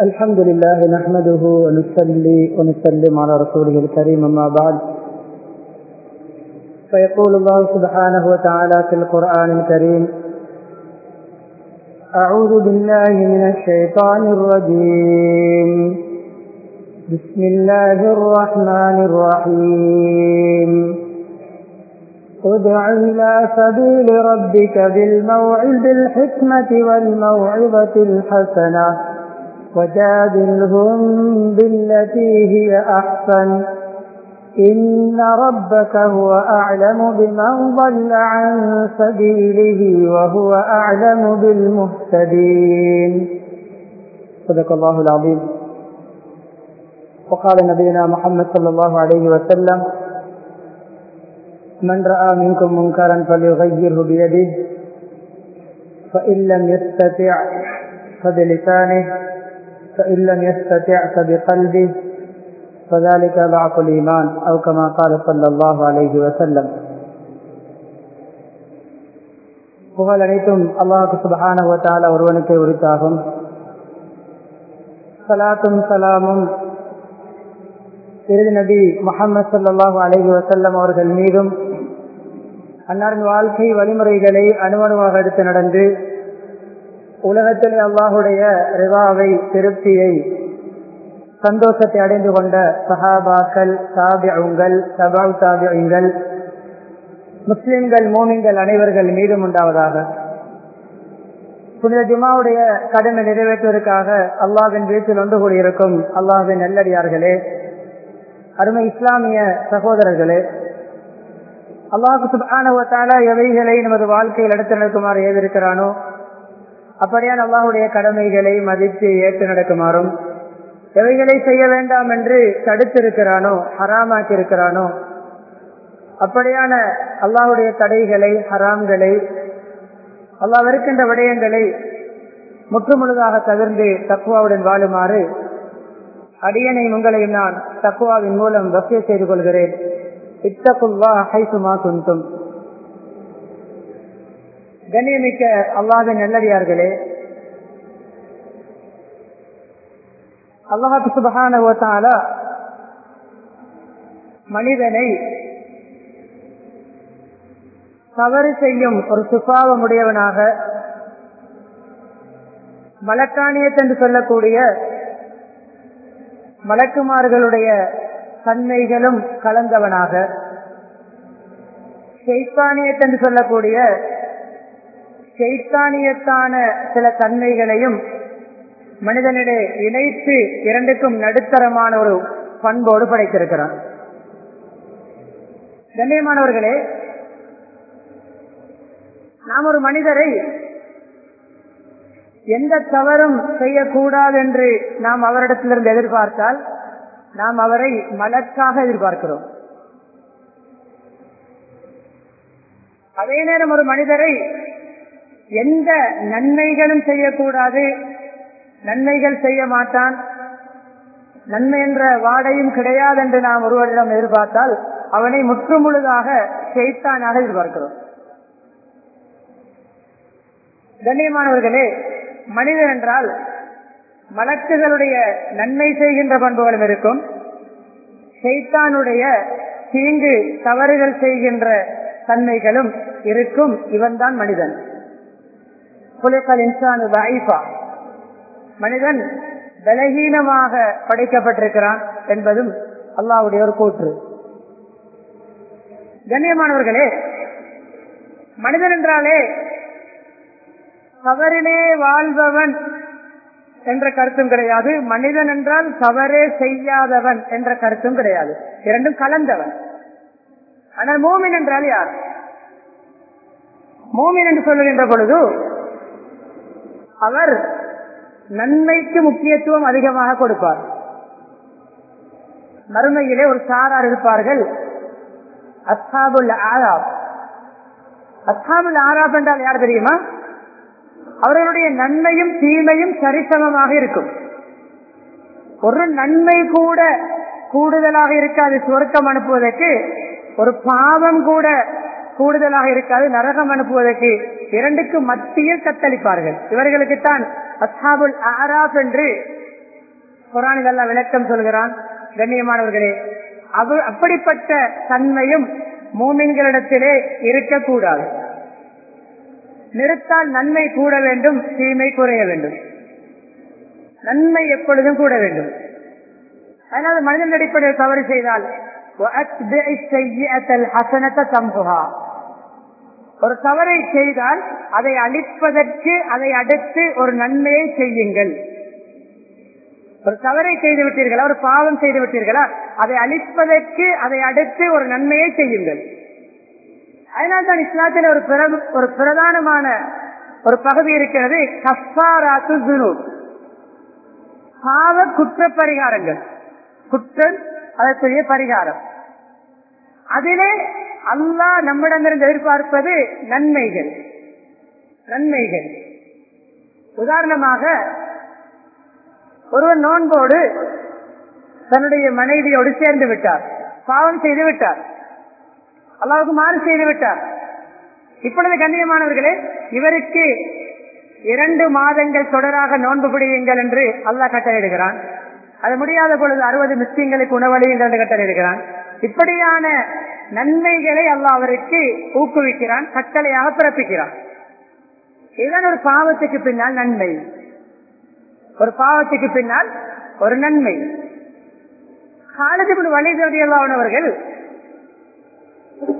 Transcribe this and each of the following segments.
الحمد لله نحمده ونصلي ونسلم على رسوله الكريم أما بعد. فيقول الله سبحانه وتعالى في القرآن الكريم أعوذ بالله من الشيطان الرجيم. بسم الله الرحمن الرحيم. ادع إلى سبيل ربك بالموعظ الحكمة والموعظة الحسنة. وجادلهم بالتي هي أحسن. إن ربك هو أعلم بمن ضل عن سبيله وهو أعلم بالمهتدين. صدق الله العظيم. وقال نبينا محمد صلى الله عليه وسلم من رأى منكم منكرا فليغيره بيده فإن لم يستطع فبلسانه فإن لم يستطع فبقلبه فذلك ضعف الإيمان أو كما قال صلى الله عليه وسلم புகழ் அனைத்தும் அல்லாஹு சுபஹான வத்தால ஒருவனுக்கு உரித்தாகும் சலாத்தும் சலாமும் இறுதி நபி முகமது சல்லாஹூ அலஹி வசல்லம் அவர்கள் மீதும் அன்னாரின் வாழ்க்கை வழிமுறைகளை அணுவணுவாக எடுத்து நடந்து உலகத்திலே அல்லாஹுடைய ரிவாவை திருப்தியை சந்தோஷத்தை அடைந்து கொண்ட சஹாபாக்கள் தாபியங்கள் சபா தாபியங்கள் முஸ்லிம்கள் மோமின்கள் அனைவர்கள் மீதும் உண்டாவதாக. புனித ஜுமாவுடைய கடமை நிறைவேற்றுவதற்காக அல்லாஹின் வீட்டில் ஒன்று கூடியிருக்கும் அல்லாஹின் நல்லடியார்களே அருமை இஸ்லாமிய சகோதரர்களே அல்லாஹு சுபானுவத்தால எவைகளை நமது வாழ்க்கையில் எடுத்து நடக்குமாறு ஏதிருக்கிறானோ அப்படியான அல்லாஹுடைய கடமைகளை மதித்து ஏற்று நடக்குமாறும் எவைகளை செய்ய வேண்டாம் என்று தடுத்திருக்கிறானோ ஹராமாக்கி இருக்கிறானோ அப்படியான அல்லாஹுடைய தடைகளை ஹராம்களை அல்லாஹ் இருக்கின்ற விடயங்களை முற்றுமுழுதாக தவிர்ந்து தக்குவாவுடன் வாழுமாறு அடியனை உங்களையும் நான் தக்குவாவின் மூலம் வசிய செய்து கொள்கிறேன். இத்தகுல்லா ஹைசுமா குந்தும் கண்ணியமிக்க அல்லாத நல்லடியார்களே அல்லாஹ் சுபகான மனிதனை தவறு செய்யும் ஒரு சுபாவமுடையவனாக மலக்காணியத் என்று சொல்லக்கூடிய மலக்குமார்களுடைய தன்மைகளும் கலந்தவனாக செய்தானியத்தென்று சொல்லக்கூடிய செய்தானியத்தான சில தன்மைகளையும் மனிதனிடையே இணைத்து இரண்டுக்கும் நடுத்தரமான ஒரு பண்போடு படைத்திருக்கிறான். கண்ணியமானவர்களே நாம் ஒரு மனிதரை எந்த தவறும் செய்யக்கூடாது என்று நாம் அவரிடத்திலிருந்து எதிர்பார்த்தால் நாம் அவரை மலக்காக எதிர்பார்க்கிறோம். அதே நேரம் ஒரு மனிதரை எந்த நன்மைகளும் செய்யக்கூடாது. நன்மைகள் செய்ய மாட்டான். நன்மை என்ற வாடையும் கிடையாது என்று நாம் ஒருவரிடம் எதிர்பார்த்தால் அவனை முற்றுமுழுதாக செய்தானாக எதிர்பார்க்கிறோம். கண்ணியமானவர்களே மனிதன் என்றால் மலக்குகளுடைய நன்மை செய்கின்ற பண்புகளும் இருக்கும். செய்தானுடைய தீங்கு தவறுகள் செய்கின்ற தன்மைகளும் இருக்கும். இவன்தான் மனிதன். மனிதன் பலகீனமாக படைக்கப்பட்டிருக்கிறான் என்பதும் அல்லாவுடைய ஒரு கூற்று. கண்ணியமானவர்களே மனிதன் என்றாலே தவறிலே வாழ்பவன் என்ற கருத்தும் கிடையாது. மனிதன் என்றால் தவறே செய்யாதவன் என்ற கருத்தும் கிடையாது. இரண்டும் கலந்தவன். ஆனால் மூமின் என்றால் யார்? மூமின் என்று சொல்லுகின்ற பொழுது அவர் நன்மைக்கு முக்கியத்துவம் அதிகமாக கொடுப்பார். மறுமையிலே ஒரு சாரார் இருப்பார்கள். அஸ்ஹாபுல் ஆராப். அஸ்ஹாபுல் ஆராப் என்றால் யார் தெரியுமா? அவர்களுடைய நன்மையும் தீமையும் சரிசமமாக இருக்கும். ஒரு நன்மை கூட கூடுதலாக இருக்காது சொருக்கம் அனுப்புவதற்கு. ஒரு பாவம் கூட கூடுதலாக இருக்காது நரகம் அனுப்புவதற்கு. இரண்டுக்கு மத்தியில் கத்தளிப்பார்கள் இவர்களுக்குத்தான் அஸ்ஹாபுல் ஆராப் என்று குரான் இதெல்லாம் விளக்கம் சொல்கிறான். கண்ணியமானவர்களே அவ அப்படிப்பட்ட தன்மையும் மூமின்களிடத்திலே இருக்கக்கூடாது. நிறுத்தால் நன்மை கூட வேண்டும் தீமை குறைய வேண்டும். நன்மை எப்பொழுதும் கூட வேண்டும். அதனால் மனிதன் அடிப்படையில் தவறு செய்தால் ஒரு தவறை செய்தால் அதை அழிப்பதற்கு அதை அடுத்து ஒரு நன்மையை செய்யுங்கள். ஒரு தவறை செய்து விட்டீர்களா? ஒரு பாவம் செய்து விட்டீர்களா? அதை அழிப்பதற்கு அதை அடுத்து ஒரு நன்மையை செய்யுங்கள். அதனால்தான் இஸ்லாத்தில் ஒரு ஒரு பிரதானமான ஒரு பகுதி இருக்கிறது கஃபாராத்து ஜுனூப் பாவ குற்ற பரிகாரங்கள் குற்றம் அதற்குரிய பரிகாரம். அதிலே அல்லாஹ் நம்மிடமிருந்து எதிர்பார்ப்பது நன்மைகள். நன்மைகள். உதாரணமாக ஒருவர் நோன்போடு தன்னுடைய மனைவியோடு சேர்ந்து விட்டார். பாவம் செய்து விட்டார். அல்லாவுக்கு மாறு செய்து விட்டார். இப்பொழுது கண்ணியமானவர்களே இவருக்கு இரண்டு மாதங்கள் தொடராக நோன்பு பிடியுங்கள் என்று அல்லாஹ் கட்டளையிடுகிறான். அது முடியாத பொழுது அறுபது மிஸ்கிங்களுக்கு உணவளியுங்கள் என்று கட்டளையிடுகிறான். இப்படியான நன்மைகளை அல்ல அவருக்கு ஊக்குவிக்கிறான் கட்டளையாக பிறப்பிக்கிறான். இதுதான் ஒரு பாவத்துக்கு பின்னால் நன்மை. ஒரு பாவத்துக்கு பின்னால் ஒரு நன்மை. காலத்துக்கு வழிதவியல்லானவர்கள்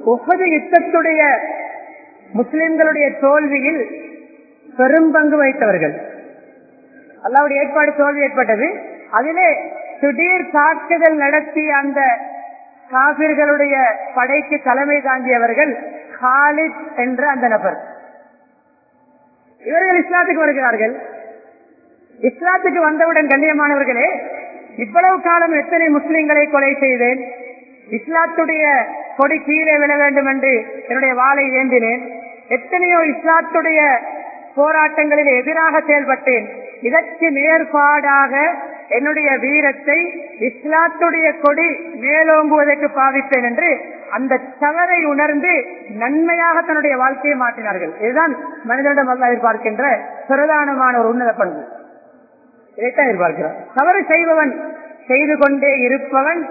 ஒவ்வொரு யுத்தத்துடைய முஸ்லிம்களுடைய தோல்வியில் பெரும் பங்கு வைத்தவர்கள் அல்லாவுடைய ஏற்பாடு தோல்வி ஏற்பட்டது. அதிலே திடீர் தாக்குதல் நடத்திய அந்த காபிர்களுடைய படைக்கு தலைமை தாங்கியவர்கள் காலித் என்ற அந்த நபர். இவர்கள் இஸ்லாத்துக்கு வருகிறார்கள். இஸ்லாத்துக்கு வந்தவுடன் கண்ணியமானவர்களே இவ்வளவு காலம் எத்தனை முஸ்லிம்களை கொலை செய்தேன்? இஸ்லாத்துடைய கொடி கீழே விழ வேண்டும் என்று என்னுடைய வாளை ஏந்தினேன். எத்தனையோ இஸ்லாத்துடைய போராட்டங்களில் எதிராக செயல்பட்டேன். இதற்கு நேர்பாடாக என்னுடைய வீரத்தை இஸ்லாத்துடைய கொடி மேலோங்குவதற்கு பாவிப்பேன் என்று அந்த தவறை உணர்ந்து நன்மையாக தன்னுடைய வாழ்க்கையை மாற்றினார்கள். இதுதான் மனிதனிடம் அல்ல எதிர்பார்க்கின்ற பிரதானமான ஒரு உன்னத பண்பு. இதைத்தான் எதிர்பார்க்கிறார். தவறு செய்பவன் செய்து கொண்டே இருப்பவன்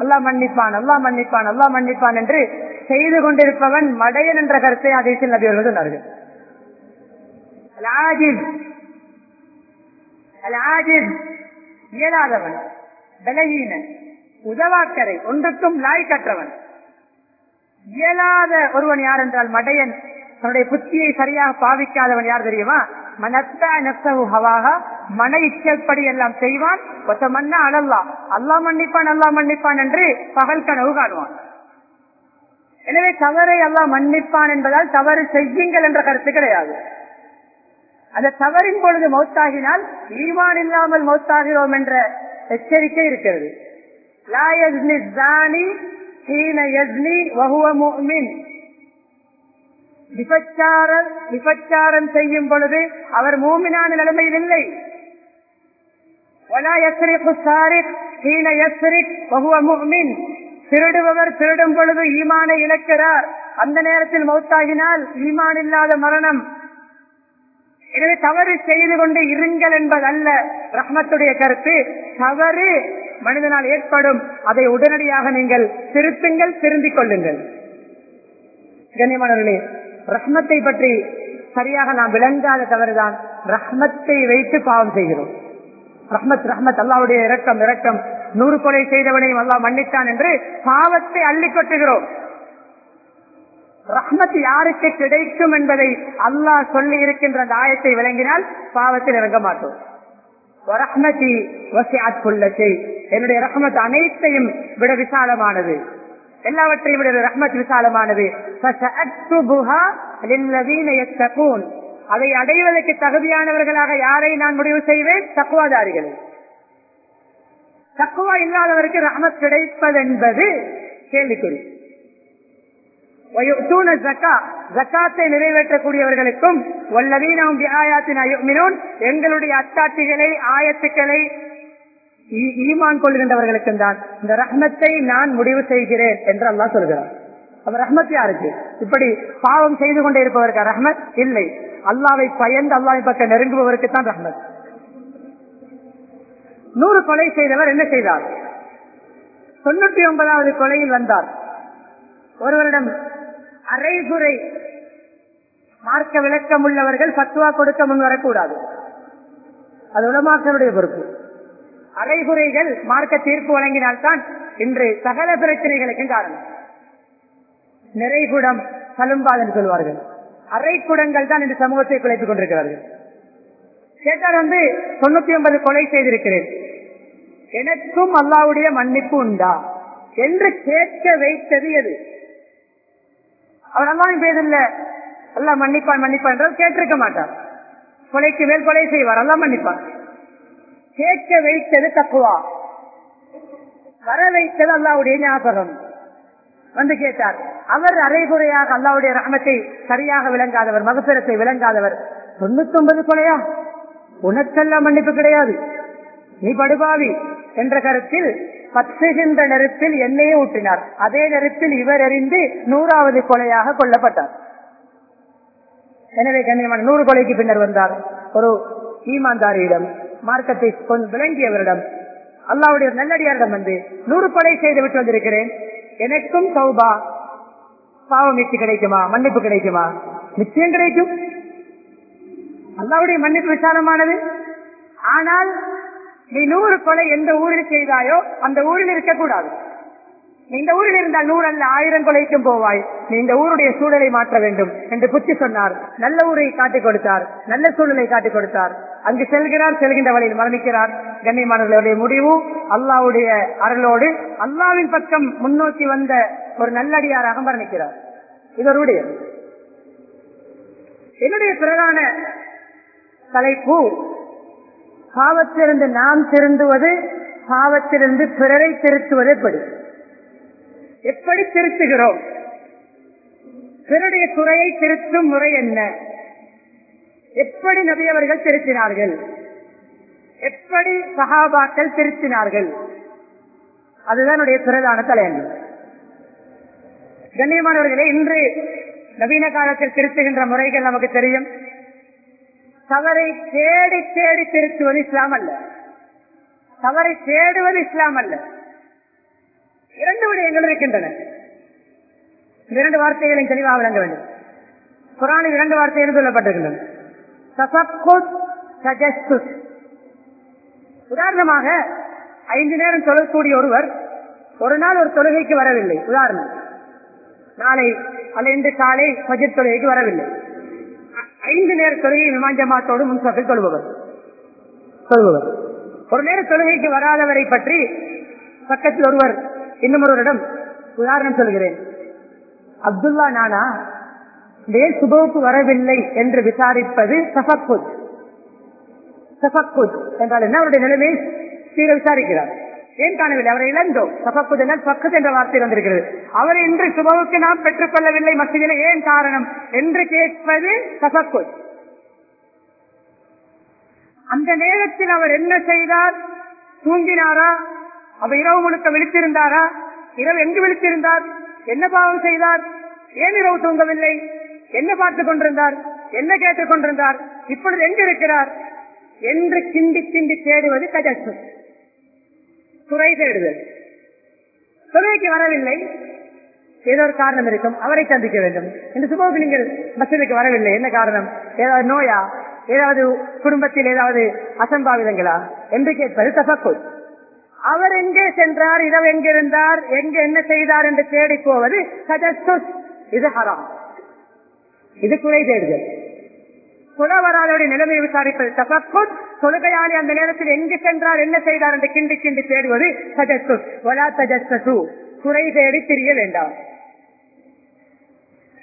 அல்லா மன்னிப்பான் அல்லா மன்னிப்பான் அல்லா மன்னிப்பான் என்று செய்து கொண்டிருப்பவன் மடையன் என்ற கருத்தை அதிசல் நபி அவர்கள் சொன்னார்கள். இயலாதவன் பலகீனன் உதவாக்கரை ஒன்றுக்கும் லாய் கற்றவன். இயலாத ஒருவன் யார் என்றால் மடையன். தன்னுடைய புத்தியை சரியாக பாவிக்காதவன் யார் தெரியுமா? மனத்தா நெசவு ஹவாக மன இச்சல்படி எல்லாம் செய்வான். ஒத்த மன்னா அழல்லா அல்லா மன்னிப்பான் அல்லா மன்னிப்பான் என்று பகல் கனவு காணுவான். எனவே தவறை எல்லாம் மன்னிப்பான் என்பதால் தவறு செய்யுங்கள் என்ற கருத்து கிடையாது. அந்த தவறின் பொழுது மௌத்தாகினால் ஈமான் இல்லாமல் மௌத்தாகிறோம் என்ற எச்சரிக்கை இருக்கிறது. விபச்சாரம் செய்யும் பொழுது அவர் மூமினான நிலைமையில் இல்லை. திருடுபவர் திருடும் பொழுது ஈமானை இழக்கிறார். அந்த நேரத்தில் மௌத்தாகினால் ஈமான் இல்லாத மரணம் எனவே தவறு செய்து கொண்டு இருங்கள் என்பதல்ல. ரஹ்மத்துடைய கருத்து தவறு மனிதனால் ஏற்படும். அதை உடனடியாக நீங்கள் திருத்துங்கள் திருந்திக் கொள்ளுங்கள். கண்ணியமானவர்களே ரஹ்மத்தை பற்றி சரியாக நாம் விளங்காத தவறுதான் ரஹ்மத்தை வைத்து பாவம் செய்கிறோம். ரஹ்மத் ரஹ்மத் அல்லாவுடைய இரக்கம் இரக்கம். நூறு கொலை செய்தவனையும் அல்லா மன்னித்தான் என்று பாவத்தை அள்ளி கொட்டுகிறோம். ரஹ்மத் யாருக்கு கிடைக்கும் என்பதை அல்லாஹ் சொல்லி இருக்கின்ற அந்த ஆயத்தை விளங்கினால் பாவத்தில் இறங்க மாட்டோம். என்னுடைய ரஹ்மத் அனைத்தையும் விட விசாலமானது. எல்லாவற்றையும் விட ரஹ்மத் விசாலமானது. அதை அடைவதற்கு தகுதியானவர்களாக யாரை நான் முடிவு செய்வேன்? தக்குவாதாரிகள் தக்குவா இல்லாதவருக்கு ரஹ்மத் கிடைப்பது என்பது கேள்விக்குறி. ஜக்காத்தை நிறைவேற்றக்கூடியவர்களுக்கும் வல்லவீனம் எங்களுடைய அத்தாட்சிகளை ஆயத்துக்களை ஈமான் கொள்கின்றவர்களுக்கும் தான் இந்த ரஹ்மத்தை நான் முடிவு செய்கிறேன் என்று அல்லா சொல்கிறார் அப்ப ரஹ்மத் யாருக்கு? இப்படி பாவம் செய்து கொண்டே இருப்பவருக்கு ரஹ்மத்? இல்லை. அல்லாவை பயந்து அல்லாவை பக்கம் நெருங்குபவருக்கு தான் ரஹ்மத். நூறு கொலை செய்தவர் என்ன செய்தார்? தொண்ணூற்றி ஒன்பதாவது கொலையில் வந்தார். ஒருவரிடம் அரைகுறை மார்க்க விளக்கம் உள்ளவர்கள் பத்துவா கொடுக்க முன் வரக்கூடாது. அது உலமாக்களுடைய பொறுப்பு. அரைகுறைகள் மார்க்க தீர்ப்பு வழங்கினால்தான் இன்று சகல பிரச்சனைகளுக்கும் காரணம். நிறைகுடம் சலும்பால் என்று சொல்வார்கள். அரைக்குடங்கள் தான் இந்த சமூகத்தை குலைத்துக் கொண்டிருக்கிறார்கள். கேட்டால் வந்து தொண்ணூத்தி ஒன்பது கொலை செய்திருக்கிறேன். எனக்கும் அல்லாவுடைய மன்னிப்பு உண்டா? என்று கேட்க வைத்தது எது? அவர் அல்லாவின் பேரில் எல்லாம் மன்னிப்பான் மன்னிப்பான் என்றால் கேட்டிருக்க மாட்டார் கொலைக்கு மேல் கொலை செய்வார் எல்லாம் மன்னிப்பான். கேட்க வைத்தது தக்குவா. வர வைத்தது அல்லாவுடைய ஞாபகம். வந்து கேட்டார். அவர் அரைகுறையாக அல்லாவுடைய ரகமத்தை சரியாக விளங்காதவர் மகப்பிரத்தை விளங்காதவர். தொண்ணூத்தி ஒன்பது கொலையா? உனக்கெல்லாம் மன்னிப்பு கிடையாது. நீ படுபாவி என்ற கருத்தில் பற்றுகின்ற நெருப்பில் எண்ணெயை ஊட்டினார் அதே நெருப்பில் இவர் எறிந்து நூறாவது கொலையாக கொல்லப்பட்டார். எனவே கண்ணியமான நூறு கொலைக்கு பின்னர் வந்தார். ஒரு ஈமான்தாரியிடம் மார்க்கத்தை கொஞ்சம் விளங்கியவரிடம் அல்லாவுடைய நல்லடியாரிடம் வந்து நூறு கொலை செய்து விட்டு வந்திருக்கிறேன். எனக்கும் சௌபா பாவம் மீட்சி கிடைக்குமா? மன்னிப்பு கிடைக்குமா? நிச்சயம் கிடைக்கும். அல்லாவுடைய மன்னிப்பு விசாலமானது. ஆனால் நீ நூறு கொலை எந்த ஊரில் செய்தாயோ அந்த ஊரில் இருக்கக்கூடாது. நீ இந்த ஊரில் இருந்தால் நூறு அல்ல ஆயிரம் கொலைக்கும் போவாய். நீ இந்த ஊருடைய சூழலை மாற்ற வேண்டும் என்று புத்தி சொன்னார். நல்ல ஊரை காட்டிக் கொடுத்தார். நல்ல சூழலை காட்டிக் கொடுத்தார். அங்கு செல்கிறார் செல்கின்ற வழியில் மரணிக்கிறார். கண்ணியமானவர்களுடைய முடிவு அல்லாவுடைய அருளோடு அல்லாவின் பக்கம் முன்னோக்கி வந்த ஒரு நல்லடியாராக மரணிக்கிறார். இதனுடைய என்னுடைய பிரதான தலைப்பு பாவத்திலிருந்து நாம் திருந்துவது பாவத்திலிருந்து பிறரை திருத்துவது எப்படி? எப்படி திருத்துகிறோம்? பிறருடைய துறையை திருத்தும் முறை என்ன? எப்படி நபியவர்கள் திருத்தினார்கள்? எப்படி சகாபாக்கள் திருத்தினார்கள்? அதுதான் பிரதான தலையங்கு கண்ணியமானவர்களே இன்று நவீன காலத்தில் திருத்துகின்ற முறைகள் நமக்கு தெரியும். தவறை தேடி தேடி திருத்துவது இஸ்லாம் அல்ல. தவறை தேடுவது இஸ்லாம் அல்ல. இரண்டு விடயங்கள் இருக்கின்றன. இரண்டு வார்த்தைகளையும் தெளிவாக விளங்க வேண்டும். குரானில் இரண்டு வார்த்தைகள் சொல்லப்பட்டிருக்கின்றன. உதாரணமாக ஐந்து நேரம் தொழக்கூடிய ஒருவர் ஒரு நாள் ஒரு தொழுகைக்கு வரவில்லை. உதாரணம். நாளை அல்ல இன்று காலை பஜெட் தொழுகைக்கு வரவில்லை. ஐந்து நேர தொழுகை விமான் ஜமாத்தோடு முன்சத்தில் தொழுபவர். சொல்பவர் ஒரு நேர தொழுகைக்கு வராதவரை பற்றி பக்கத்தில் ஒருவர் இன்னமொருவரிடம் உதாரணம் சொல்கிறேன். அப்துல்லா நானா ஏன் சுபவுக்கு வரவில்லை என்று விசாரிப்பது சஃபக்குத் சஃபக்குத் என்றால் என்ன? அவருடைய நிலைமை சீர விசாரிக்கிறார். ஏன் காணவில்லை? அவரை இழந்தோம். சஃபக்குத் பக்கத்து என்ற வார்த்தை வந்திருக்கிறது. அவர் இன்று சுபவுக்கு நாம் பெற்றுக் கொள்ளவில்லை மசிதில. ஏன் காரணம்? என்று கேட்பது சஃபக்குத். அந்த நேரத்தில் அவர் என்ன செய்தார்? தூங்கினாரா? அவர் இரவு முழுக்க விழித்திருந்தாரா? இரவு எங்கு விழித்திருந்தார்? என்ன பாவம் செய்தார்? ஏன் இரவு தூங்கவில்லை? என்ன பார்த்துக் கொண்டிருந்தார்? என்ன கேட்டுக் கொண்டிருந்தார்? இப்பொழுது எங்கு இருக்கிறார் என்று கிண்டி கிண்டி தேடுவது கஜசு துறை தேடுதல். துறைக்கு வரவில்லை. ஏதோ ஒரு காரணம் இருக்கும். அவரை சந்திக்க வேண்டும். இந்த சுபோக்கு நீங்கள் மசூதிக்கு வரவில்லை. என்ன காரணம்? ஏதாவது நோயா? ஏதாவது குடும்பத்தில் ஏதாவது அசம்பாவிதங்களா? என்று கேட்பது தசக்குள். அவர் எங்கே சென்றார்? இரவு எங்கிருந்தார் எங்கு என்ன செய்தார்? என்று தேடி போவது இது ஹராம். இது குறை தேடுதல். புலவராளுடைய நிலைமையை விசாரிப்பது தபக்குத் தொழுகையாளி அந்த நேரத்தில் எங்கு சென்றார் என்ன செய்தார் என்று கிண்டி கிண்டி தேடுவது சஜஸ்து ஒலா குறை தேடி திரிய வேண்டாம்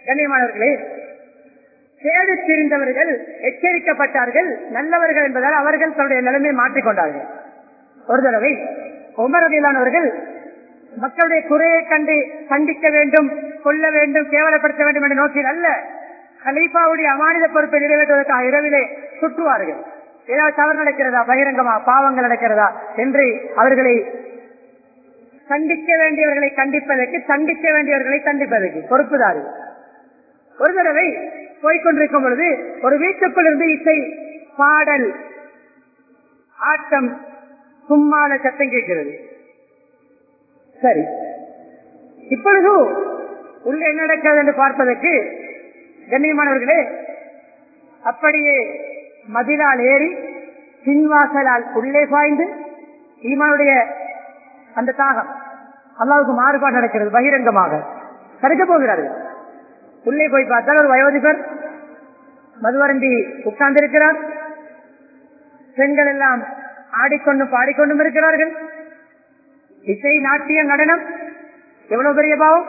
கண்ணியமானவர்களே தேடி திரிந்தவர்கள் எச்சரிக்கப்பட்டார்கள் நல்லவர்கள் என்பதால் அவர்கள் தன்னுடைய நிலைமையை மாற்றிக்கொண்டார்கள். ஒரு தடவை உமரதிலானவர்கள் மக்களுடைய குறையை கண்டு கண்டிக்க வேண்டும் கொல்ல வேண்டும் கேவலப்படுத்த வேண்டும் என்ற நோக்கில் அல்ல. கலீஃபாவுடைய அமானித பொறுப்பை நிறைவேற்றுவதற்காக இரவிலே சுற்றுவார்கள். ஏதாவது தவறு நடக்கிறதா? பகிரங்கமா? பாவங்கள் நடக்கிறதா? என்று அவர்களை கண்டிக்க வேண்டியவர்களை கண்டிப்பதற்கு தண்டிக்க வேண்டியவர்களை தண்டிப்பதற்கு பொறுப்புதாரு ஒரு தடவை போய்கொண்டிருக்கும் பொழுது ஒரு வீட்டுக்குள் இருந்து இசை பாடல் ஆட்டம் சும்மான சத்தம் கேட்கிறது. சரி. இப்பொழுது உள்ள என்ன நடக்கிறது என்று பார்ப்பதற்கு கண்ணியமானவர்களே அப்படியே மதிலால் ஏறி பின்வாசலால் உள்ளே பாய்ந்து ஈமானுடைய அந்த தாகம் அல்லாவுக்கு மாறுபாடு நடக்கிறது பகிரங்கமாக. தடுக்க போகிறார்கள். உள்ளே போய் பார்த்தால் ஒரு வயோதிபர் மதுவரண்டி உட்கார்ந்திருக்கிறார். பெண்கள் எல்லாம் ஆடிக்கொண்டும் பாடிக்கொண்டும் இருக்கிறார்கள். இசை நாட்டிய நடனம் எவ்வளவு பெரிய பாவம்?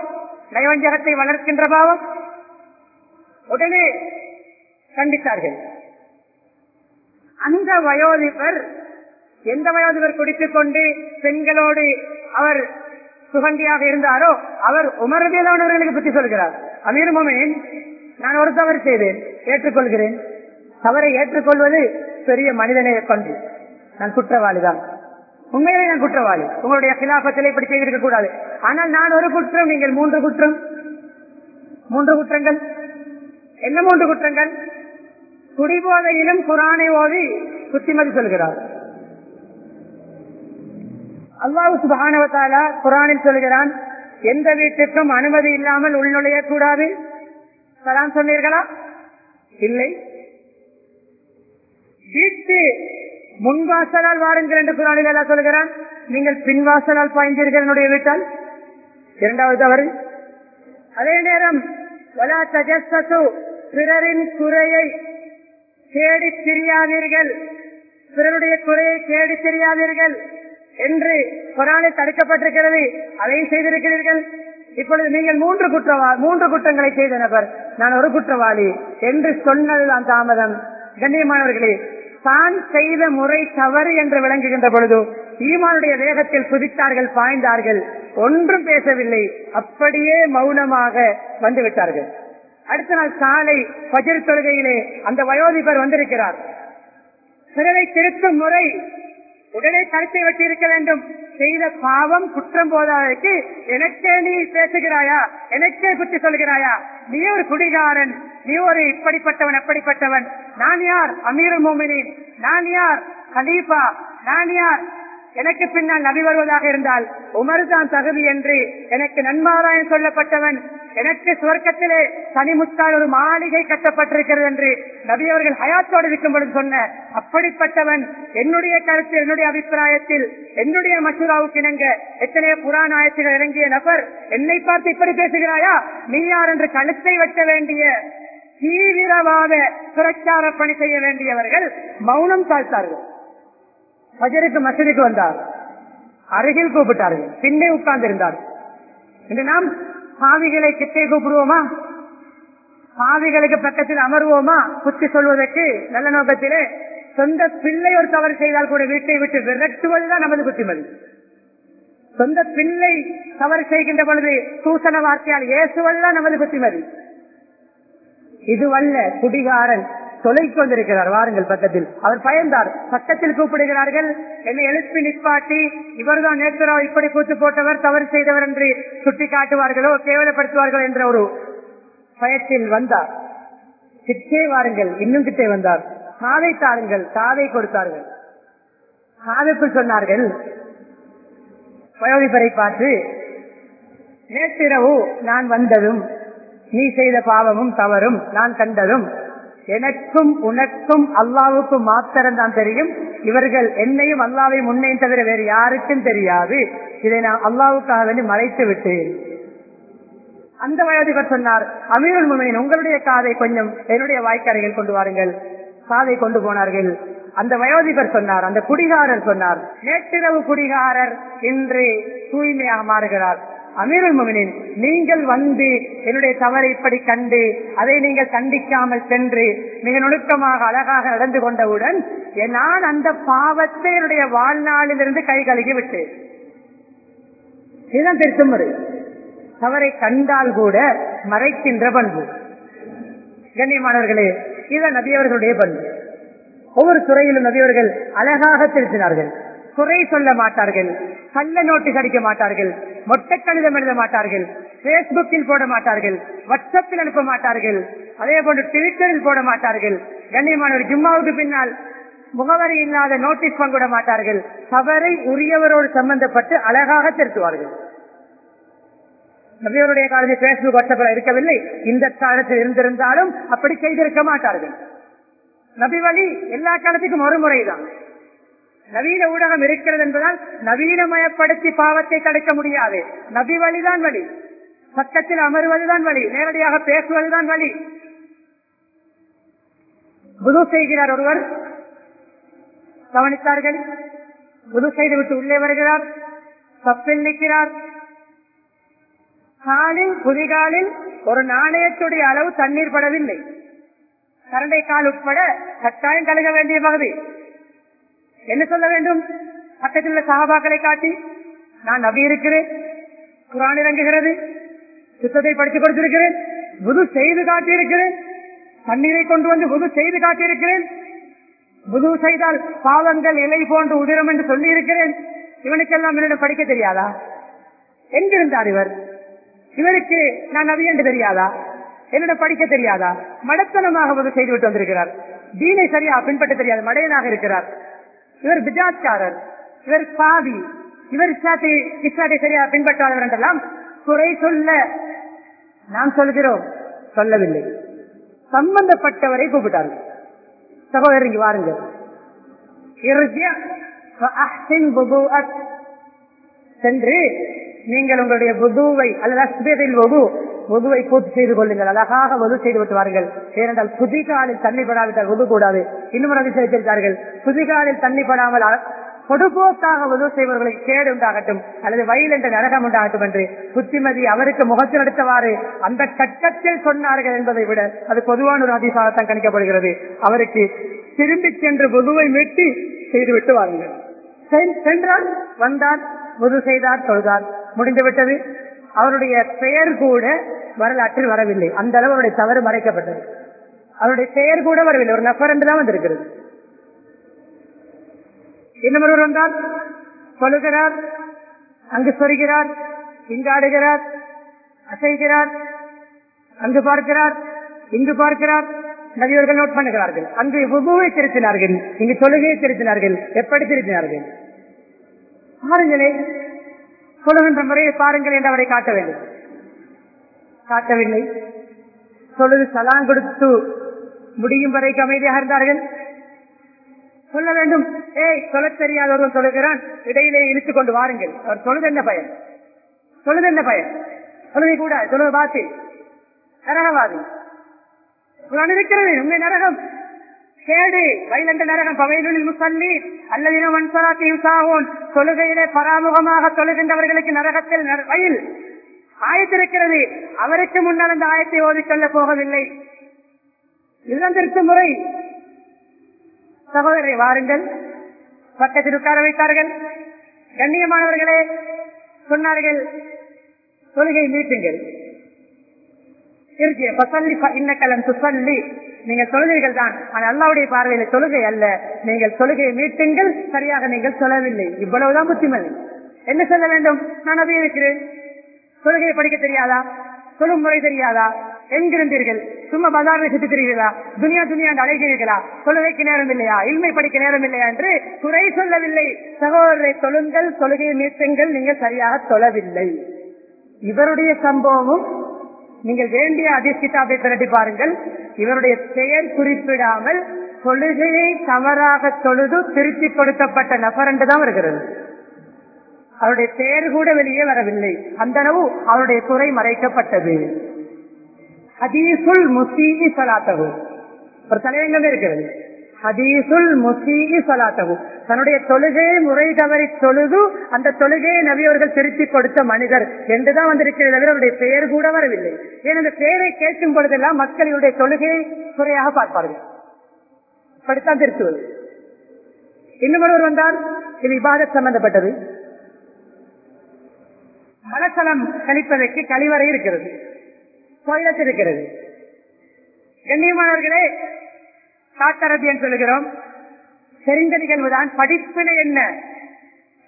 நயவஞ்சகத்தை வளர்க்கின்ற பாவம். உடனே கண்டித்தார்கள். அந்த வயோதிபர் எந்த வயோதிபர் குடித்துக் கொண்டு பெண்களோடு அவர் சுகண்டியாக இருந்தாரோ அவர் உமரதியலானவர்களுக்கு பற்றி சொல்கிறார். அமீர் மொமேன் நான் ஒரு தவறு செய்தேன் ஏற்றுக்கொள்கிறேன். தவறை ஏற்றுக்கொள்வது பெரிய மனிதனை கொண்டு. நான் குற்றவாளிதான். உண்மையிலே நான் குற்றவாளி. உங்களுடைய கிலாபத்தில் இப்படி செய்திருக்க கூடாது. ஆனால் நான் ஒரு குற்றம் நீங்கள் மூன்று குற்றம். மூன்று குற்றங்கள். என்ன மூன்று குற்றங்கள்? குடிபோதையிலும் குரானை ஓதி குத்திமதி சொல்கிறார். அல்லாஹு சுபானவத்தாலா குரானில் சொல்கிறான் எந்த வீட்டுக்கும் அனுமதி இல்லாமல் உள்நுழைய கூடாது சலாம் சொன்னீர்களா? இல்லை. வீட்டு முன்வாசலால் வாருங்கள் என்று குரானில் எல்லாம் சொல்கிறான். நீங்கள் பின்வாசலால் பாய்ந்தீர்கள் என்னுடைய வீட்டால். இரண்டாவது தவறு. அதே நேரம் பிறரின் குறையை தேடி தெரியாதீர்கள். பிறருடைய குறையை தேடி தெரியாதீர்கள் என்று குரானில் தடுக்கப்பட்டிருக்கிறது. அதையும் செய்திருக்கிறீர்கள். இப்பொழுது நீங்கள் மூன்று குற்றவா மூன்று குற்றங்களை செய்த நபர் நான் ஒரு குற்றவாளி என்று சொன்னதுதான் தாமதம். கண்ணியமானவர்களே தான் செய்த முறை தவறு என்று விளங்குகின்ற பொழுது ஈமானுடைய வேகத்தில் குதித்தார்கள் பாய்ந்தார்கள். ஒன்றும் பேசவில்லை. அப்படியே மௌனமாக வந்துவிட்டார்கள். அடுத்த நாள் காலை பஜர் தொழுகையிலே அந்த வயோதிபர் வந்திருக்கிறார். பிறரை திருத்தும் முறை உடனே கருத்தை வச்சிருக்க வேண்டும். செய்த பாவம் குற்றம் போதாதற்கு எனக்கே நீ பேசுகிறாயா? எனக்கே குத்தி சொல்கிறாயா? நீ ஒரு குடிகாரன். நீ ஒரு இப்படிப்பட்டவன் அப்படிப்பட்டவன். நான் யார்? அமீர் மோமினின். நான் யார்? கலீஃபா. நான் யார்? எனக்கு பின்னால் நபி வருவதாக இருந்தால் உமர் தான் தகுதி என்று எனக்கு நன்மாராயம் சொல்லப்பட்டவன் எனக்கு சுவர்க்கத்திலே தனிமுத்தால் ஒரு மாளிகை கட்டப்பட்டிருக்கிறது என்று நபி அவர்கள் ஹயாத்தோடு இருக்கும் பொழுது சொன்ன அப்படிப்பட்டவன் என்னுடைய கருத்து என்னுடைய அபிப்பிராயத்தில் என்னுடைய மசூராவுக்கு இணங்க எத்தனையோ புறாநாயத்துகள் இறங்கிய நபர் என்னை பார்த்து இப்படி பேசுகிறாயா? நீ யார் என்று கழுத்தை வெட்ட வேண்டிய தீவிரவாத பிரச்சார பணி செய்ய வேண்டியவர்கள் மௌனம் தாழ்த்தார்கள். பஜருக்கு மசூதிக்கு வந்தார். அருகில் கூப்பிட்டார்கள் பின்னே உட்கார்ந்து இருந்தார் இன்று நாம் பாவிகளை கிட்டே கூப்பிடுவோமா? பாவிகளுக்கு பக்கத்தில் அமர்வோமா? குத்தி சொல்வதற்கு நல்ல நோக்கத்திலே சொந்த பிள்ளை ஒரு தவறு செய்தால் கூட வீட்டை விட்டு விரட்டுவதுதான் நமது குத்திமதி சொந்த பிள்ளை தவறு செய்கின்ற பொழுது சூசன வார்த்தையால் ஏசுவதுதான் நமது குத்திமதி இதுவல்ல குடிகாரன். தொலைக் கொண்டிருக்கிறார். வாருங்கள் பக்கத்தில். அவர் பயந்தார். பக்கத்தில் கூப்பிடுகிறார்கள். என்னை எழுப்பி நிற்பாட்டி இவர்தான் நேற்று இப்படி கூத்து போட்டவர் தவறு செய்தவர் என்று சுட்டி காட்டுவார்களோ கேவலப்படுத்துவார்கள் என்ற ஒரு பயத்தில் வந்தார். கிட்டே வாருங்கள். இன்னும் கிட்டே வந்தார். காதை தாருங்கள். காதை கொடுத்தார்கள். காதுக்குள் சொன்னார்கள் வயோதிபரை பார்த்து நேற்றிரவு நான் வந்ததும் நீ செய்த பாவமும் தவறும் நான் கண்டதும் எனக்கும் உனக்கும் அல்லாவுக்கும் மாத்திரம் தான் தெரியும். இவர்கள் என்னையும் அல்லாவை முன்னே தவிர வேறு யாருக்கும் தெரியாது. இதை நான் அல்லாவுக்காக வேண்டி மறைத்து விட்டேன். அந்த வயதிபர் சொன்னார் அமீருல் முமையின் உங்களுடைய காதை கொஞ்சம் என்னுடைய வாய்க்கரையில் கொண்டு வாருங்கள். காதை கொண்டு போனார்கள். அந்த வயோதிபர் சொன்னார் அந்த குடிகாரர் சொன்னார் நேற்றிரவு குடிகாரர் இன்று தூய்மையாக மாறுகிறார். அமீரல் மகனின் நீங்கள் வந்து என்னுடைய தவறை இப்படி கண்டு அதை நீங்கள் கண்டிக்காமல் சென்று மிக நுணுக்கமாக அழகாக நடந்து கொண்டவுடன் நான் அந்த பாவத்தை என்னுடைய வாழ்நாளிலிருந்து கை கழுகி விட்டேன் இதுதான் திருத்தமுறை தவறை கண்டால் கூட மறைக்கின்ற பண்பு. கண்ணியமானவர்களே இதுதான் நபியவர்களுடைய பண்பு. ஒவ்வொரு துறையிலும் நபியவர்கள் அழகாக திருத்தினார்கள். குறை சொல்ல மாட்டார்கள். கள்ள நோட்டீஸ் அடிக்க மாட்டார்கள். மொட்டை கணிதம் எழுத மாட்டார்கள் பேஸ்புக்கில் போட மாட்டார்கள் வாட்ஸ்அப்பில் அனுப்ப மாட்டார்கள் அதே போன்று ட்விட்டரில் போட மாட்டார்கள். கண்ணியமானவர் ஜும்மாவுக்கு பின்னால் முகவரி இல்லாத நோட்டீஸ் பங்கிட மாட்டார்கள். தவறை உரியவரோடு சம்பந்தப்பட்டு அழகாக திருத்துவார்கள். நபியவருடைய காலத்தில் பேஸ்புக் வாட்ஸ்அப்ல இருக்கவில்லை. இந்த காலத்தில் இருந்திருந்தாலும் அப்படி செய்திருக்க மாட்டார்கள். நபி வழி எல்லா காலத்துக்கும் ஒரு முறைதான் நவீன ஊடகம் இருக்கிறது என்பதால் நவீனமயப்படுத்தி பாவத்தை தடுக்க முடியாது. நபி வழிதான் வழி. பக்கத்தில் அமர்வதுதான் வழி. நேரடியாக பேசுவதுதான் வழி. புது செய்கிறார் ஒருவர். கவனித்தார்கள். புது செய்து விட்டு உள்ளே வருகிறார். தப்பில் நிற்கிறார். காலில் புதிகாலில் ஒரு நாணயத்துடைய அளவு தண்ணீர் படவில்லை. கரண்டை கால் உட்பட கட்டாயம் கழுக வேண்டிய பகுதி. என்ன சொல்ல வேண்டும்? பக்கத்தில் உள்ள சகாபாக்களை காட்டி நான் நபி இருக்கிறேன் குரான் இறங்குகிறது சுத்தத்தை படித்து கொடுத்திருக்கிறேன் புது செய்து காட்டியிருக்கிறேன் தண்ணீரை கொண்டு வந்து புது செய்து காட்டியிருக்கிறேன் புது செய்தால் பாவங்கள் இலை போன்று உதிரம் என்று சொல்லி இருக்கிறேன் இவனுக்கெல்லாம் என்னிடம் படிக்க தெரியாதா? எங்கிருந்தார் இவர்? இவருக்கு நான் நபி என்று தெரியாதா? என்னிடம் படிக்க தெரியாதா? மடத்தனமாக புது செய்து விட்டு வந்திருக்கிறார். தீனை சரியா பின்பற்ற தெரியாது மடையனாக இருக்கிறார். இவர் பிஜாத்காரர் இவர் பாவி இவர் இஸ்லாத்தை இஸ்லாத்தை சரியா பின்பற்றாதவர் என்றெல்லாம் குறை சொல்ல நாம் சொல்கிறோம். சொல்லவில்லை. சம்பந்தப்பட்டவரை கூப்பிட்டார்கள். சகோதரர் இங்கு வாருங்கள் சென்று நீங்கள் உங்களுடைய புதுவை அல்லது முதுவை பொதுவை பூர்த்தி செய்து கொள்ளுங்கள். அழகாக வது செய்து விட்டுவார்கள் ஏனென்றால் புதிகாலில் தண்ணி படாவிட்டால் ஒது கூடாது. இன்னும் ஒரு புதிகாலில் தண்ணி படாமல் பொதுபோக்காக உதவு செய்வர்களை கேடு உண்டாகட்டும் அல்லது வயல் என்ற நரகம் உண்டாகட்டும் என்று புத்திமதி அவருக்கு முகத்தில் எடுத்தவாறு அந்த கட்டத்தில் சொன்னார்கள் என்பதை விட அது பொதுவான ஒரு அதிசாரத்தான் கணிக்கப்படுகிறது. அவருக்கு திரும்பி சென்று பொதுவை மீட்டி செய்துவிட்டு வாருங்கள். சென்றால் வந்தார் புது செய்தார் தொழுதார். முடிந்துவிட்டது. அவருடைய பெயர் கூட வரலாற்றில் வரவில்லை. அந்த அளவு அவருடைய தவறு மறைக்கப்பட்டது. அவருடைய பெயர் கூட வரவில்லை. ஒரு நபர் என்றுதான் வந்திருக்கிறது. இன்னும் ஒருவர் வந்தார்? சொல்லுகிறார் அங்கு சொல்கிறார் இங்கு ஆடுகிறார் அசைகிறார் அங்கு பார்க்கிறார் இங்கு பார்க்கிறார். நபியவர்கள் நோட் பண்ணுகிறார்கள். அங்கு உபுவை திருத்தினார்கள். இங்கு தொழுகையை திருத்தினார்கள். எப்படி திருத்தினார்கள்? பாருங்களே சொல்லுகின்ற முறையை பாருங்கள் என்று அவரை காட்ட வேண்டும் காட்டவில்லை. தொழுது சலான் கொடுத்து முடியும் வரைக்கும் அமைதியாக இருந்தார்கள். சொல்ல வேண்டும். ஏய் சொல்ல தெரியாத ஒருவன் சொல்லுகிறான். இடையிலே இழுத்துக் கொண்டு வாருங்கள். அவர் சொல்லுது என்ன பயன்? சொல்லுது என்ன பயன்? சொல்லுதை கூட சொல்லுது பாத்தி நரகவாதி. குரான் இருக்கிறது உண்மை நரகம். கேடு. வயலந்த நரகம் பவையிலில் முசல்லி. அல்லது மன்சராத்தி யுசாவோன் தொழுகையிலே பராமுகமாக தொழுகின்றவர்களுக்கு நரகத்தில் வயல். ஆயத்திருக்கிறது. அவருக்கு முன்னால் அந்த ஆயத்தை ஓதிக்கொள்ள போகவில்லை. இதுதான் முறை. சகோதரரை வாருங்கள். பக்கத்தில் உட்கார வைத்தார்கள். கண்ணியமானவர்களே சொன்னார்கள் தொழுகை மீட்டுங்கள் இருக்கு பசல்லி இன்னக்கலம் துசல்லி. நீங்கள் தொழுகைகள் தான். ஆனால் அல்லாவுடைய பார்வையில தொழுகை அல்ல. நீங்கள் தொழுகையை மீட்டுங்கள் சரியாக நீங்கள் சொல்லவில்லை. இவ்வளவுதான் புத்திமதி என்ன சொல்ல வேண்டும்? நான் நபி இருக்கிறேன். தொழுகையை படிக்க தெரியாதா? தொழும் முறை தெரியாதா? எங்கிருந்தீர்கள்? சும்மா பஜாரில் சுற்றி திரிகிறீர்களா? துனியா துனியா அழைகிறீர்களா தொழுகைக்கு நேரம் இல்லையா? இல்மை படிக்க நேரம் இல்லையா என்று குறை சொல்லவில்லை. சகோதரரை தொழுங்கள் தொழுகையை மீட்டுங்கள். நீங்கள் சரியாக தொழவில்லை. இவருடைய சம்பவமும் நீங்கள் வேண்டிய அதிஸ் கிதாபை திரட்டி பாருங்கள். இவருடைய பெயர் குறிப்பிடாமல் தொழுகையை தவறாக தொழுது திருத்தி கொடுக்கப்பட்ட நபர் என்றுதான் வருகிறது. அவருடைய பெயர் கூட வெளியே வரவில்லை. அந்த அளவு அவருடைய குறை மறைக்கப்பட்டது. ஹதீசுல் முசீஇ சலாத்தகு ஒரு தலையங்கம் இருக்கிறது. ஹதீசுல் முசீஇ சலாத்தகு தன்னுடைய தொழுகையை முறை தவறி தொழுது அந்த தொழுகையை நபியவர்கள் திருத்தி கொடுத்த மனிதர். என்றுதான் வந்திருக்கிறது தவிர அவருடைய பெயர் கூட வரவில்லை. ஏன் அந்த பெயரை கேட்கும் பொழுதெல்லாம் மக்களுடைய தொழுகையை குறையாக பார்ப்பார்கள். இப்படித்தான் திருத்துவது இன்னும் ஒருவர் வந்தால் இது விவாதம் சம்பந்தப்பட்டது. மலசலம் கழிப்பதற்கு கழிவறை இருக்கிறது. கோயிலத்தில் இருக்கிறது. கண்ணியமானவர்களே காட்டரபி என்று சொல்லுகிறோம். தெரிந்த நிகழ்வுதான் படிப்பினை என்ன?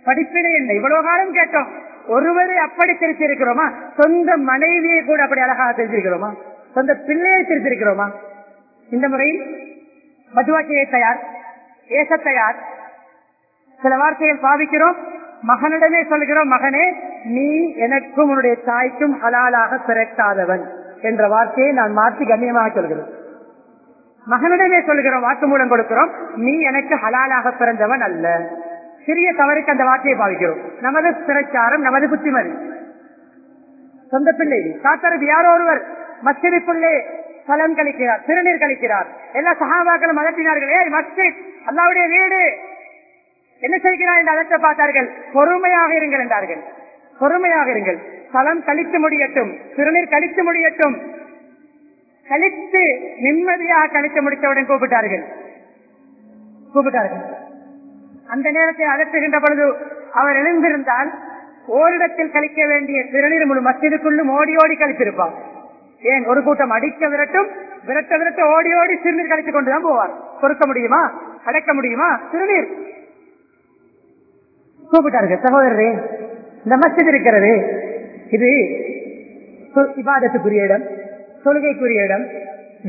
படிப்பினை என்ன? இவ்வளவு காலம் கேட்டோம். ஒருவரை அப்படி திருத்திருக்கிறோமா சொந்த மனைவியை கூட அப்படி அழகாக தெரிஞ்சிருக்கிறோமா சொந்த பிள்ளையை திருத்திருக்கிறோமா இந்த முறையில் மதுவாக்கியை தயார் ஏச தயார். சில வார்த்தைகள் பாவிக்கிறோம். மகனிடமே சொல்கிறோம் மகனே நீ எனக்கும் உன்னுடைய தாய்க்கும் ஹலாலாக பிறக்காதவன் என்ற வார்த்தையை நான் மாற்றி கண்ணியமாக சொல்கிறேன். மகனிடமே சொல்கிறோம் வாக்கு மூலம் கொடுக்கிறோம். நீ எனக்கு ஹலாலாக பிறந்தவன் அல்ல. சிறிய தவறுக்கு அந்த வார்த்தையை பாவிக்கிறோம். நமது பிரச்சாரம் நமது புத்திமதி. சொந்த பிள்ளை காத்தரது யாரோ ஒருவர் மஸ்ஜிதுக்குள்ளே பலன் கழிக்கிறார் திருநீர் கழிக்கிறார். எல்லா சகாபாக்களும் அகற்றினார்கள் ஏய் மஸ்ஜித் அல்லாவுடைய வீடு. என்ன செய்கிறார் என்று அகற்ற பார்த்தார்கள் பொறுமையாக இருங்கள் என்றார்கள். பொறுமையாக இருங்கள். பலம் கழித்து முடியட்டும். திருநீர் கழித்து முடியட்டும். கழித்து நிம்மதியாக கழித்து முடித்தவுடன் கூப்பிட்டார்கள். கூப்பிட்டார்கள். அந்த நேரத்தை அகற்றுகின்ற பொழுது அவர் எழுந்திருந்தால் ஓரிடத்தில் கழிக்க வேண்டிய திருநீர் முழு மத்திற்குள்ளும் ஓடி ஓடி கழித்திருப்பார். ஏன்? ஒரு கூட்டம் அடிக்க விரட்டும் விரட்ட விரட்ட ஓடி ஓடி சிறுநீர் கழித்துக் கொண்டுதான் போவார். பொறுக்க முடியுமா? அடக்க முடியுமா? சிறுநீர். கூப்பிட்டார்கள். சகோதரரே இந்த மசித் இருக்கிறது. இது இபாதத்துக்குரிய இடம். தொழுகைக்குரிய இடம்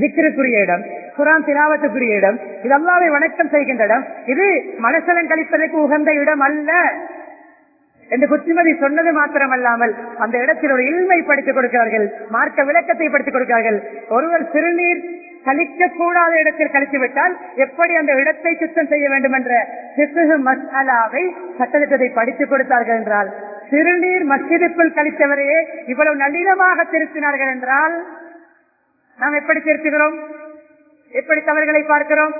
விக்கிரக்குரிய இடம் குரான் திராவத்துக்குரிய இடம் இது அல்லாவை வணக்கம் செய்கின்ற இடம். இது மனசலன் கழிப்பதற்கு உகந்த இடம் அல்ல என்று குத்திமதி சொன்னது மாத்திரமல்லாமல் அந்த இடத்தில் ஒரு இல்மை படித்துக் கொடுக்கிறார்கள் மார்க்க விளக்கத்தை படித்துக் கொடுக்கிறார்கள். ஒருவர் சிறுநீர் கழிக்க கூடாத இடத்தில் கழித்து விட்டால் எப்படி அந்த இடத்தை சுத்தம் செய்ய வேண்டும் என்ற மசாலாவை சட்டத்திட்டத்தை படித்துக் கொடுத்தார்கள் என்றால் சிறுநீர் மஸ்ஜிதுக்குள் கழித்தவரையே இவ்வளவு நளினமாக திருத்தினார்கள் என்றால் நாம் எப்படி திருத்துகிறோம்? எப்படி தவறுகளை பார்க்கிறோம்?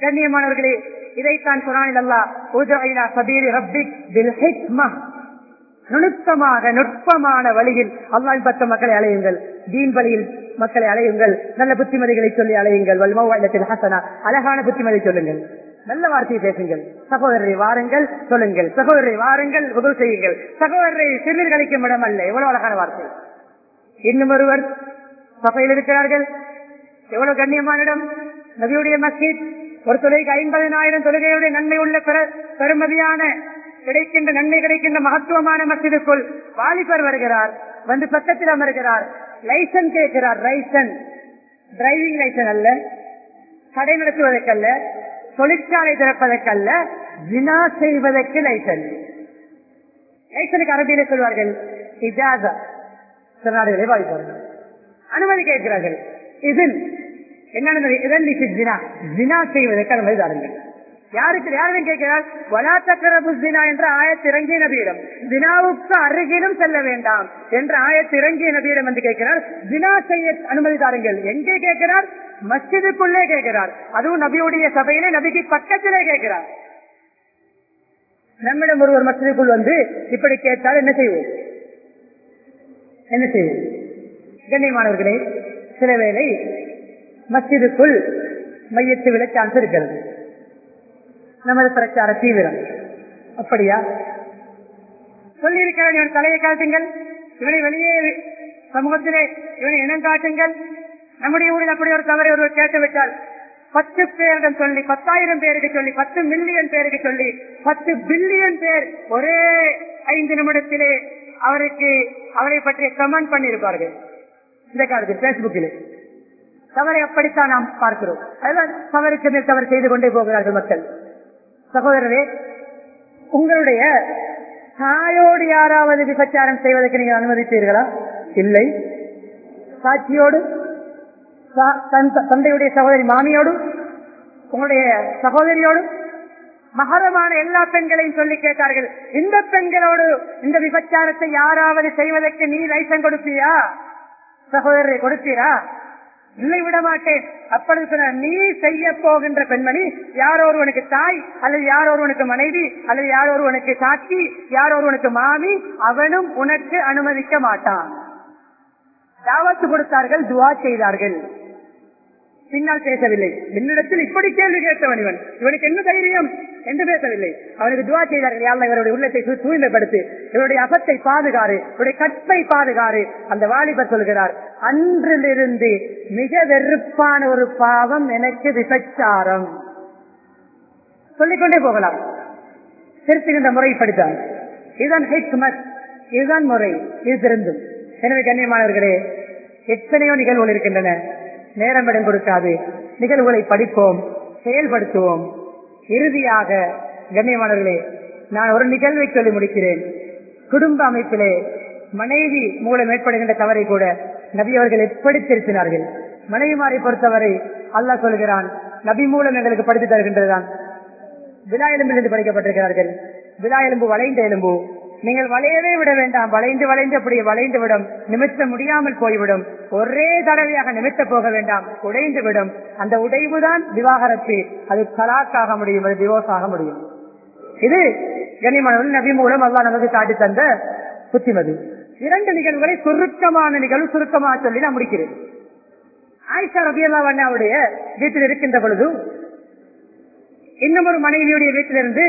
கண்ணியமானவர்களே இதைத்தான் குரானில் அல்லா ரப்பிக் பில் ஹிக்மா நுணுக்கமாக நுட்பமான வழியில் அல்லாஹ் பத்த மக்களை அலையுங்கள் தீன் வழியில் மக்களை அலையுங்கள் நல்ல புத்திமதிகளை சொல்லி அலையுங்கள் வல்மத்தில் ஹசனா. அழகான புத்திமதி சொல்லுங்கள். நல்ல வார்த்தையை பேசுங்கள். சகோதரரை வாருங்கள் சொல்லுங்கள். சகோதரரை வாருங்கள் உதவு செய்யுங்கள். சகோதரரை சிறுநீர் கழிக்கும் இடம் அல்ல. எவ்வளவு அழகான வார்த்தை. இன்னும் ஒருவர் சபையில் இருக்கிறார்கள். எவ்வளவு கண்ணியமான இடம். நபியுடைய மஸ்ஜித் ஒரு தொலைக்கு ஐம்பதனாயிரம் தொழுகையுடைய நன்மை உள்ள பெருமதியான கிடைக்கின்ற நன்மை கிடைக்கின்ற மகத்துவமான மசிதுக்குள் வாலிபர் வருகிறார் வந்து பக்கத்தில் அமர்கிறார் லைசன் கேட்கிறார் லைசன் டிரைவிங் லைசன் அல்ல கடை நடத்துவதற்கல்ல தொழிற்சாலை திறப்பதற்கல்ல வினா செய்வதற்கு லைசன் லைசனுக்கு அரபியில் சொல்வார்கள் இஜாசா. சொன்னார்களே வாய்ப்பார்கள் அனுமதி கேட்கிறார்கள். இதில் என்ன செய்வதற்கு அனுமதி தாருங்கள். யாருக்கு யாரும் கேட்கிறார்? வலாத்தக்கரபு ஜினா என்ற ஆயத்து நபியிடம். ஜினாவுக்கு அருகிலும் செல்ல வேண்டாம் என்ற ஆயத்திறங்கிய நபியிடம் என்று கேட்கிறார். ஜினா செய்ய அனுமதி தாருங்கள். எங்கே கேட்கிறார்? மஸ்ஜிதுக்குள்ளே கேட்கிறார். அதுவும் நபியுடைய சபையிலே நபிக்கு பக்கத்திலே கேட்கிறார். நம்மிடம் ஒருவர் மஸ்ஜிதுக்குள் வந்து இப்படி கேட்டால் என்ன செய்வோம்? என்ன செய்வோம்? கண்ணியமானவர்களே சில வேளை மசிதுக்குள் மையத்து விட சான்ஸ் இருக்கிறது. நமது பிரச்சார தீவிரம். அப்படியா? சொல்லியிருக்கிறேன் இவன் தலையை காட்டுங்கள் இவனை வெளியே சமூகத்திலே இவனை இனம் காட்டுங்கள். நம்முடைய ஊரில் அப்படி ஒரு தவறை ஒருவர் கேட்டுவிட்டால் பத்து பேரிடம் சொல்லி பத்தாயிரம் பேருக்கு சொல்லி பத்து மில்லியன் பேருக்கு சொல்லி பத்து பில்லியன் பேர் ஒரே ஐந்து நிமிடத்திலே அவருக்கு அவரை பற்றி கமெண்ட் பண்ணியிருப்பார்கள். இந்த காலத்தில் பேஸ்புக்கில் தவறை அப்படித்தான் நாம் பார்க்கிறோம். அதுதான் தவறுக்கு மேல் தவறு செய்து கொண்டே போகிறார்கள் மக்கள். சகோதரரே உங்களுடைய தாயோடு யாராவது விபச்சாரம் செய்வதற்கு நீங்கள் அனுமதிப்பீர்களா இல்லை. சாட்சியோடு தந்தையுடைய சகோதரி மாமியோடு உங்களுடைய சகோதரியோடு மகரமான எல்லா பெண்களையும் சொல்லி கேட்டார்கள். இந்த பெண்களோடு இந்த விபச்சாரத்தை யாராவது செய்வதற்கு நீ லைசன் கொடுப்பியா? சகோதரரை கொடுத்தீரா? இல்லை விட மாட்டேன் அப்படி சொன்ன நீ செய்ய போகின்ற பெண்மணி யாரோ ஒருவனுக்கு தாய் அல்லது யாரோ ஒருவனுக்கு மனைவி அல்லது யாரோ ஒருவனுக்கு சாட்சி யாரோ ஒருவனுக்கு மாமி அவனும் உனக்கு அனுமதிக்க மாட்டான். தாவத்து கொடுத்தார்கள் துவா செய்தார்கள். பின்னால் பேசவில்லை என்னிடத்தில் இப்படி கேள்வி கேட்டவன் இவன். இவனுக்கு என்ன தைரியம்? என்று பேசவில்லை. அவனுக்கு துவா செய்தார்கள். யாரும் இவருடைய உள்ளத்தை தூய்மைப்படுத்தி. இவருடைய அகத்தை பாதுகாரு இவருடைய கற்பை பாதுகாரு அந்த வாலிபர் சொல்கிறார் அன்றிலிருந்து மிக வெறுப்பான ஒரு பாவம் எனக்கு விபச்சாரம். சொல்லிக்கொண்டே போகலாம். திருத்துகின்ற முறை படித்தான் இதுதான் ஹெக்மத். இதுதான் முறை. இது திருந்தும். எனவே கண்ணியமானவர்களே எத்தனையோ நிகழ்வுகள் இருக்கின்றன. நேரம் இடம் கொடுக்காது. நிகழ்வுகளை படிப்போம் செயல்படுத்துவோம். இறுதியாக கண்ணியமானவர்களே நான் ஒரு நிகழ்வை சொல்லி முடிக்கிறேன். குடும்ப அமைப்பிலே மனைவி மூலம் ஏற்படுகின்ற தவறை கூட நபி அவர்கள் எப்படி திருத்தினார்கள்? மனைவிமாரை பொறுத்தவரை அல்லாஹ் சொல்கிறான் நபி மூலம் எங்களுக்கு படித்து தருகின்றதுதான். விழா எலும்பிலிருந்து படிக்கப்பட்டிருக்கிறார்கள். விழா எலும்பு வளைந்த எலும்பு. நீங்கள் வளையவே விட வேண்டாம். வளைந்து வளைந்து அப்படி வளைந்து விடும். நிமித்த முடியாமல் போய்விடும். ஒரே தடவையாக நிமித்த போக வேண்டாம். உடைந்து விடும். அந்த உடைவுதான் விவாகரத்து. அது கலாக்காக முடியும். அது டிவோர்ஸ் ஆக முடியும். இது கனிமணவன் நபி மூலம் அல்லா நமக்கு காட்டி தந்த புத்திமதி. இரண்டு நிகழ்வுகளை சுருக்கமான நிகழ்வு சுருக்கமாக சொல்லி நான் முடிக்கிறேன். ஆயிஷா ரபியல்லா அண்ணாவுடைய வீட்டில் இருக்கின்ற பொழுது இன்னும் ஒரு மனைவியுடைய வீட்டிலிருந்து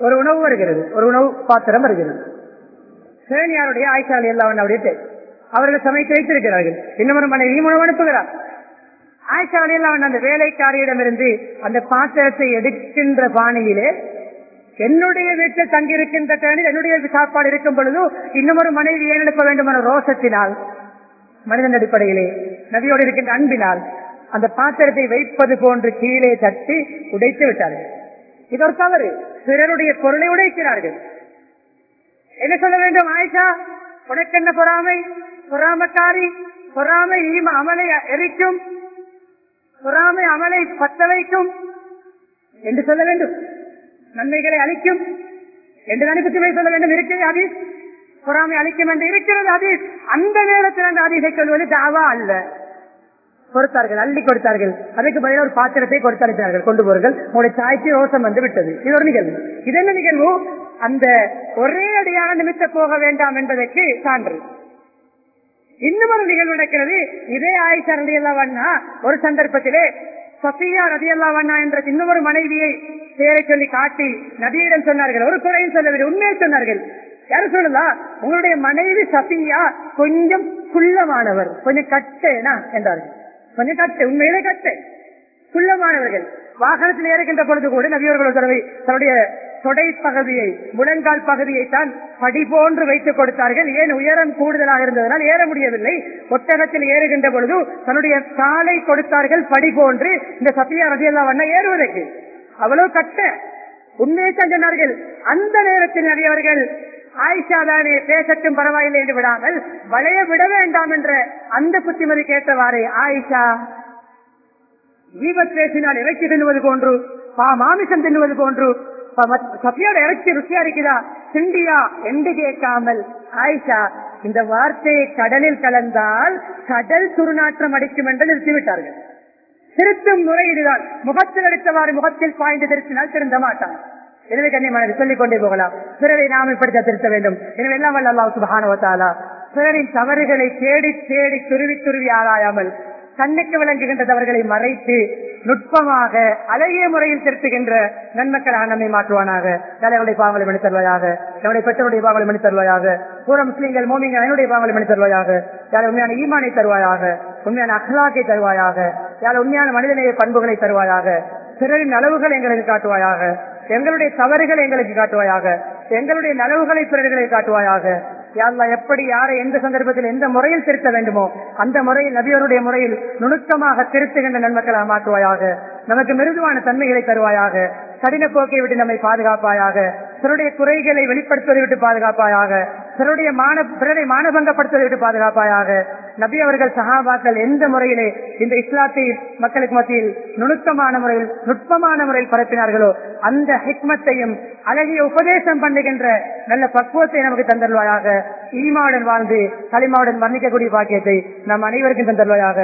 ஒரு உணவு வருகிறது. ஒரு உணவு பாத்திரம் வருகிறது. சேனியாருடைய ஆயிஷா எல்லாம் அல்லாவுடைய அவர்கள் சமைத்து வைத்திருக்கிறார்கள். இன்னமும் ஒரு மனைவியும் உணவு அனுப்புகிறார். ஆயிஷா எல்லாம் அந்த வேலைக்காரியிடமிருந்து அந்த பாத்திரத்தை எடுக்கின்ற பாணியிலே என்னுடைய வீட்டில் தங்கியிருக்கின்ற கேணில் என்னுடைய சாப்பாடு இருக்கும் பொழுது இன்னும் ஒரு மனைவி ஏன் எழுப்ப வேண்டும் என ரோசத்தினால் மனிதன் அடிப்படையிலே நதியோடு இருக்கின்ற அன்பினால் அந்த பாத்திரத்தை வைப்பது போன்று கீழே தட்டி உடைத்து விட்டார்கள். இது ஒரு தவறு. பிறருடைய பொருளை உடைக்கிறார்கள். என்ன சொல்ல வேண்டும் ஆயிஷா? உனக்கு என்ன பொறாமை? பொறாமக்காரி பொறாமை ஈம அமலை எரிக்கும். பொறாமை அமலை பத்த வைக்கும். என்று சொல்ல வேண்டும். நன்மைகளை அளிக்கும். என்று நினைப்பு சொல்ல வேண்டும். இருக்கிறது அதீஸ் பொறாமை அளிக்கும் என்று இருக்கிறது அதீஸ் அந்த நேரத்தில் அந்த அதீசை சொல்வது தாவா அல்ல. கொடுத்தார்கள் அள்ளி கொடுத்தார்கள். அதுக்கு பதிலாக ஒரு பாத்திரத்தை கொடுத்தளித்தார்கள் கொண்டு போர்கள். உங்களுடைய தாய்க்கு ரோசம் வந்து விட்டது. இது ஒரு நிகழ்வு. இது என்ன நிகழ்வு? அந்த ஒரே அடியான நிமித்த போக வேண்டாம் என்பதற்கு சான்று. இன்னும் ஒரு நிகழ்வு நடக்கிறது. இதே ஆயிஷா ரதி அல்லாவண்ணா ஒரு சந்தர்ப்பத்திலே சஃபியா ரதி அல்லாவண்ணா என்ற இன்னொரு மனைவியை பேரை சொல்லி காட்டி நபியிடம் சொன்னார்கள். ஒரு குறையும் சொல்லவில்லை உண்மையை சொன்னார்கள். யாரும் சொல்லலாம் உங்களுடைய மனைவி சஃபியா கொஞ்சம் குள்ளமானவர் கொஞ்சம் கட்டேனா என்றார்கள். கொஞ்சம் கட்டு உண்மையிலே கட்டு. குள்ளமானவர்கள். வாகனத்தில் ஏறுகின்ற பொழுது கூட நபியர்கள் தடவை தன்னுடைய தொடை பகுதியை முழங்கால் பகுதியை தான் படி போன்று வைத்துக் கொடுத்தார்கள். ஏன் உயரம் கூடுதலாக இருந்ததனால் ஏற முடியவில்லை. ஒட்டகத்தில் ஏறுகின்ற பொழுது தன்னுடைய காலை கொடுத்தார்கள் படி போன்று இந்த சத்தியா ரதியல்லா வண்ண ஏறுவதற்கு. அவ்வளவு கட்ட. உண்மையை சொன்னார்கள். அந்த நேரத்தில் நபியவர்கள் ஆயிஷா தானே பேசட்டும் பரவாயில்லை என்று விடாமல் வளைய விட வேண்டாம் என்ற அந்த புத்திமதி கேட்டவாறே ஆயிஷா தீபத் பேசினால் இறைச்சி தின்னுவது போன்று பா மாமிசம் தின்னுவது போன்று சபியோட இறைச்சி ருசியா இருக்குதா? சிண்டியா என்று கேட்காமல் ஆயிஷா இந்த வார்த்தையை கடலில் கலந்தால் கடல் துருநாற்றம் அடிக்கும் என்று நிறுத்திவிட்டார்கள். திருத்தும் முறை இதுதான். முகத்தில் அடித்தவாறு முகத்தில் பாய்ந்து திருத்தினால் திருந்த மாட்டான். எனவே கண்ணியமான சொல்லிக் கொண்டே போகலாம். பிறரை நாம் இப்படி திருத்த வேண்டும். எனவே எல்லாம் வல்ல அல்லாஹ் சுபானவத்தாலா பிறரின் தவறுகளை தேடி தேடி துருவி துருவி ஆராயாமல் கண்ணுக்கு விளங்குகின்ற தவறுகளை மறைத்து நுட்பமாக அழகிய முறையில் திருத்துகின்ற நன்மக்களாக நம்மை மாற்றுவானாக. தலைவருடைய பாவங்களை மணி தருவாயாக நம்முடைய பெற்றோருடைய பாவங்களை மணி தருவாயாக பூர முஸ்லீம்கள் மோமிங்க என்னுடைய பாவங்களை மணி தருவாயாக யார் உண்மையான ஈமானை தருவாயாக. உண்மையான அஹ்லாக்கை தருவாயாக. யார் உண்மையான மனிதநேய பண்புகளை தருவாயாக. பிறரின் அளவுகள் எங்களுக்கு காட்டுவாயாக. எங்களுடைய தவறுகளை எங்களுக்கு காட்டுவாயாக. எங்களுடைய நனவுகளை பிறர்களை காட்டுவாயாக. யாழ்லா எப்படி யாரை எந்த சந்தர்ப்பத்தில் எந்த முறையில் திருத்த வேண்டுமோ அந்த முறையில் நபியருடைய முறையில் நுணுக்கமாக திருத்துகின்ற நன்மக்களாக மாற்றுவாயாக நமக்கு மிருதுவான தன்மைகளை தருவாயாக. கடின போக்கை விட்டு நம்மை பாதுகாப்பாயாக. சிறுடைய குறைகளை வெளிப்படுத்துவதை விட்டு பாதுகாப்பாயாக. சிறுடைய மான பிறரை மானபங்கப்படுத்துவதை விட்டு பாதுகாப்பாயாக. நபி அவர்கள் சகாபாக்கள் எந்த முறையிலே இந்த இஸ்லாத்தை மக்களுக்கு மத்தியில் நுணுக்கமான முறையில் நுட்பமான முறையில் பரப்பினார்களோ அந்த ஹிக்மத்தையும் அழகிய உபதேசம் பண்ணுகின்ற நல்ல பக்குவத்தை நமக்கு தந்தருவாயாக ஈமாவுடன் வாழ்ந்து களிமாவுடன் மன்னிக்கக்கூடிய பாக்கியத்தை நம் அனைவருக்கும் தந்தருவாயாக